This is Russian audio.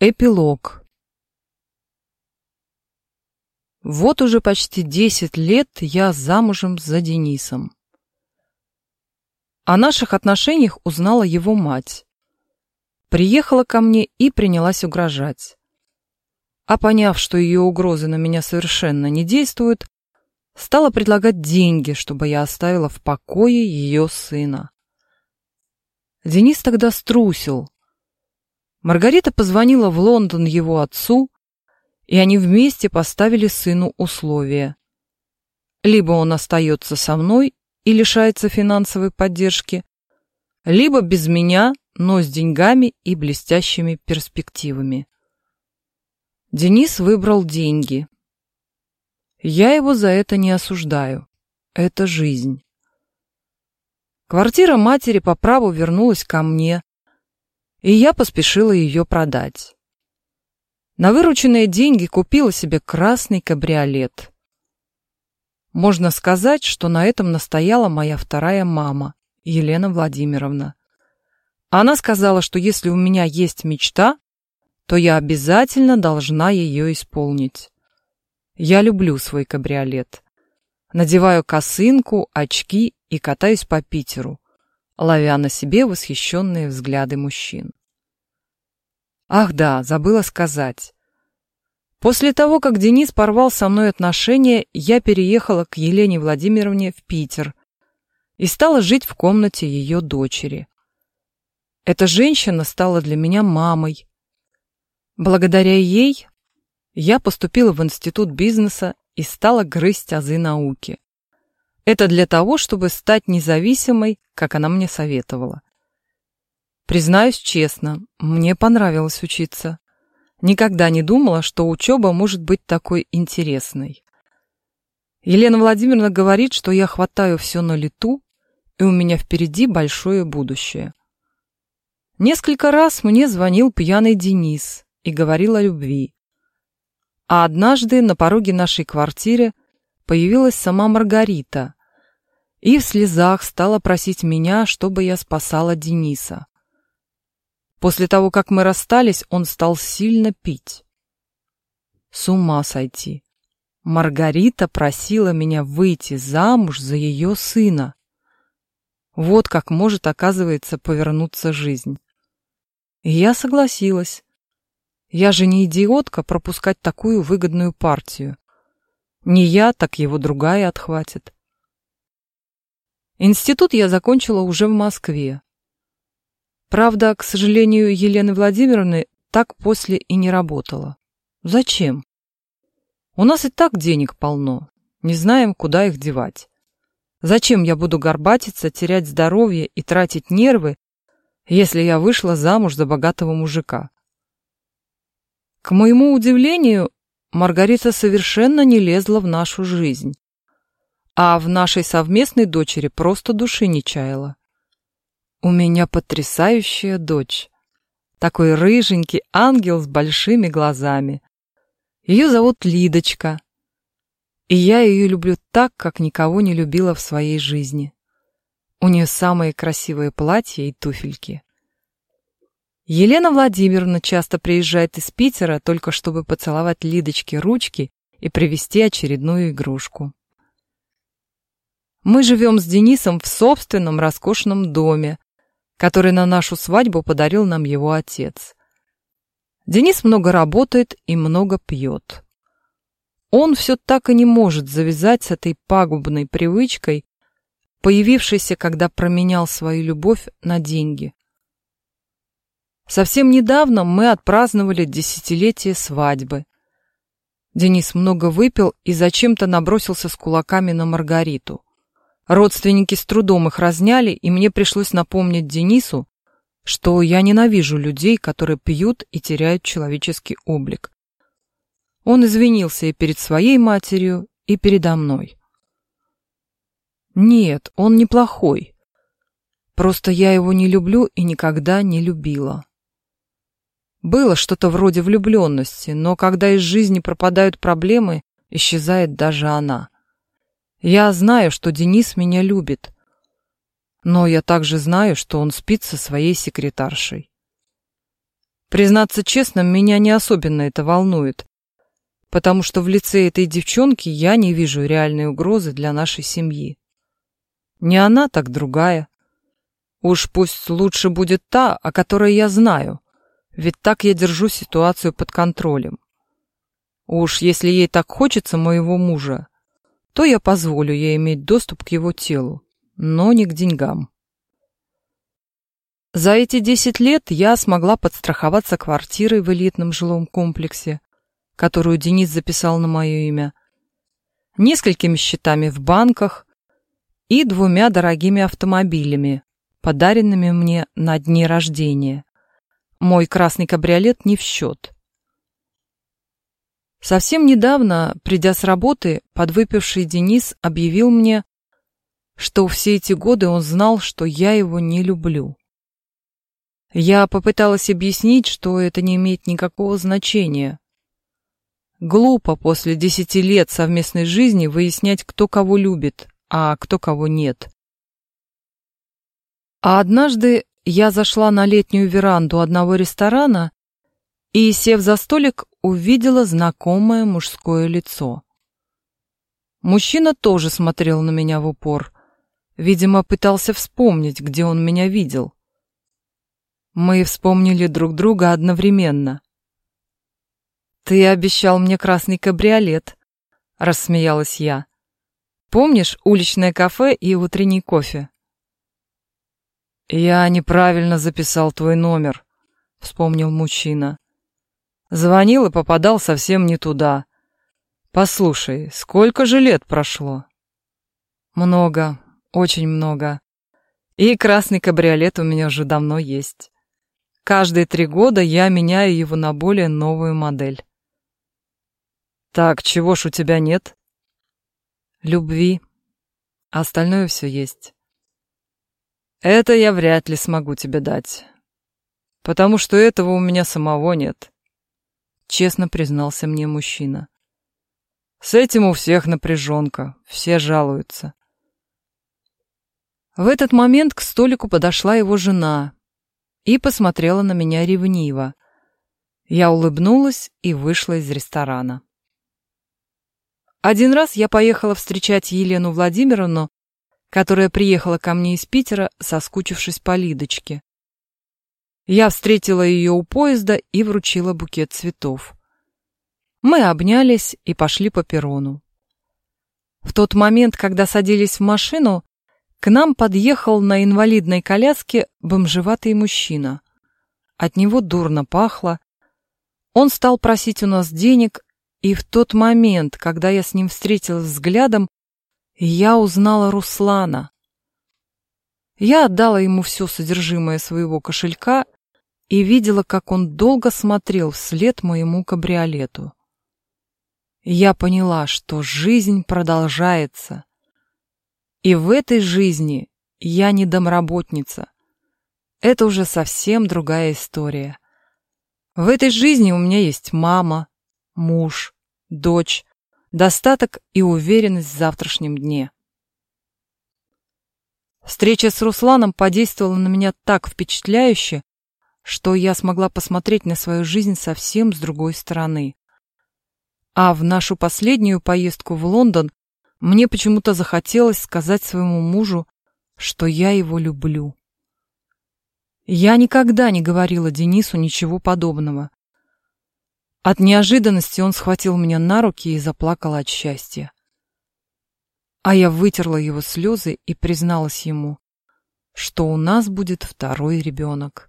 Эпилог Вот уже почти десять лет я замужем за Денисом. О наших отношениях узнала его мать. Приехала ко мне и принялась угрожать. А поняв, что ее угрозы на меня совершенно не действуют, стала предлагать деньги, чтобы я оставила в покое ее сына. Денис тогда струсил. Маргарита позвонила в Лондон его отцу, и они вместе поставили сыну условия. Либо он остается со мной и лишается финансовой поддержки, либо без меня, но с деньгами и блестящими перспективами. Денис выбрал деньги. Я его за это не осуждаю. Это жизнь. Квартира матери по праву вернулась ко мне, и я поспешила ее продать. На вырученные деньги купила себе красный кабриолет. Можно сказать, что на этом настояла моя вторая мама, Елена Владимировна. Она сказала, что если у меня есть мечта, то я обязательно должна ее исполнить. Я люблю свой кабриолет. Надеваю косынку, очки и катаюсь по Питеру, ловя на себе восхищенные взгляды мужчин. Ах да, забыла сказать. После того, как Денис порвал со мной отношения, я переехала к Елене Владимировне в Питер и стала жить в комнате ее дочери. Эта женщина стала для меня мамой. Благодаря ей я поступила в институт бизнеса и стала грызть азы науки. Это для того, чтобы стать независимой, как она мне советовала. Признаюсь честно, мне понравилось учиться. Никогда не думала, что учеба может быть такой интересной. Елена Владимировна говорит, что я хватаю все на лету, и у меня впереди большое будущее. Несколько раз мне звонил пьяный Денис и говорил о любви. А однажды на пороге нашей квартиры появилась сама Маргарита и в слезах стала просить меня, чтобы я спасала Дениса. После того, как мы расстались, он стал сильно пить. С ума сойти. Маргарита просила меня выйти замуж за ее сына. Вот как может, оказывается, повернуться жизнь. И я согласилась. Я же не идиотка пропускать такую выгодную партию. Не я, так его другая отхватит. Институт я закончила уже в Москве. Правда, к сожалению, Елены Владимировны так после и не работала. Зачем? У нас и так денег полно, не знаем, куда их девать. Зачем я буду горбатиться, терять здоровье и тратить нервы, если я вышла замуж за богатого мужика? К моему удивлению, Маргарита совершенно не лезла в нашу жизнь, а в нашей совместной дочери просто души не чаяла. У меня потрясающая дочь. Такой рыженький ангел с большими глазами. Ее зовут Лидочка. И я ее люблю так, как никого не любила в своей жизни. У нее самые красивые платья и туфельки. Елена Владимировна часто приезжает из Питера только чтобы поцеловать Лидочке ручки и привезти очередную игрушку. Мы живем с Денисом в собственном роскошном доме, который на нашу свадьбу подарил нам его отец. Денис много работает и много пьет. Он все так и не может завязать с этой пагубной привычкой, появившейся, когда променял свою любовь на деньги. Совсем недавно мы отпраздновали десятилетие свадьбы. Денис много выпил и зачем-то набросился с кулаками на Маргариту. Родственники с трудом их разняли, и мне пришлось напомнить Денису, что я ненавижу людей, которые пьют и теряют человеческий облик. Он извинился и перед своей матерью, и передо мной. Нет, он неплохой. Просто я его не люблю и никогда не любила. Было что-то вроде влюбленности, но когда из жизни пропадают проблемы, исчезает даже она. Я знаю, что Денис меня любит, но я также знаю, что он спит со своей секретаршей. Признаться честно, меня не особенно это волнует, потому что в лице этой девчонки я не вижу реальной угрозы для нашей семьи. Не она, так другая. Уж пусть лучше будет та, о которой я знаю, ведь так я держу ситуацию под контролем. Уж если ей так хочется моего мужа, то я позволю ей иметь доступ к его телу, но не к деньгам. За эти десять лет я смогла подстраховаться квартирой в элитном жилом комплексе, которую Денис записал на мое имя, несколькими счетами в банках и двумя дорогими автомобилями, подаренными мне на дни рождения. Мой красный кабриолет не в счет. Совсем недавно, придя с работы, подвыпивший Денис объявил мне, что все эти годы он знал, что я его не люблю. Я попыталась объяснить, что это не имеет никакого значения. Глупо после десяти лет совместной жизни выяснять, кто кого любит, а кто кого нет. А однажды я зашла на летнюю веранду одного ресторана и, сев за столик, увидела знакомое мужское лицо. Мужчина тоже смотрел на меня в упор. Видимо, пытался вспомнить, где он меня видел. Мы вспомнили друг друга одновременно. «Ты обещал мне красный кабриолет», — рассмеялась я. «Помнишь уличное кафе и утренний кофе?» «Я неправильно записал твой номер», — вспомнил мужчина. Звонил и попадал совсем не туда. Послушай, сколько же лет прошло? Много, очень много. И красный кабриолет у меня уже давно есть. Каждые три года я меняю его на более новую модель. Так, чего ж у тебя нет? Любви. остальное все есть. Это я вряд ли смогу тебе дать. Потому что этого у меня самого нет честно признался мне мужчина. С этим у всех напряженка, все жалуются. В этот момент к столику подошла его жена и посмотрела на меня ревниво. Я улыбнулась и вышла из ресторана. Один раз я поехала встречать Елену Владимировну, которая приехала ко мне из Питера, соскучившись по Лидочке. Я встретила ее у поезда и вручила букет цветов. Мы обнялись и пошли по перрону. В тот момент, когда садились в машину, к нам подъехал на инвалидной коляске бомжеватый мужчина. От него дурно пахло. Он стал просить у нас денег, и в тот момент, когда я с ним встретилась взглядом, я узнала Руслана. Я отдала ему все содержимое своего кошелька и видела, как он долго смотрел вслед моему кабриолету. Я поняла, что жизнь продолжается. И в этой жизни я не домработница. Это уже совсем другая история. В этой жизни у меня есть мама, муж, дочь, достаток и уверенность в завтрашнем дне. Встреча с Русланом подействовала на меня так впечатляюще, что я смогла посмотреть на свою жизнь совсем с другой стороны. А в нашу последнюю поездку в Лондон мне почему-то захотелось сказать своему мужу, что я его люблю. Я никогда не говорила Денису ничего подобного. От неожиданности он схватил меня на руки и заплакал от счастья. А я вытерла его слезы и призналась ему, что у нас будет второй ребенок.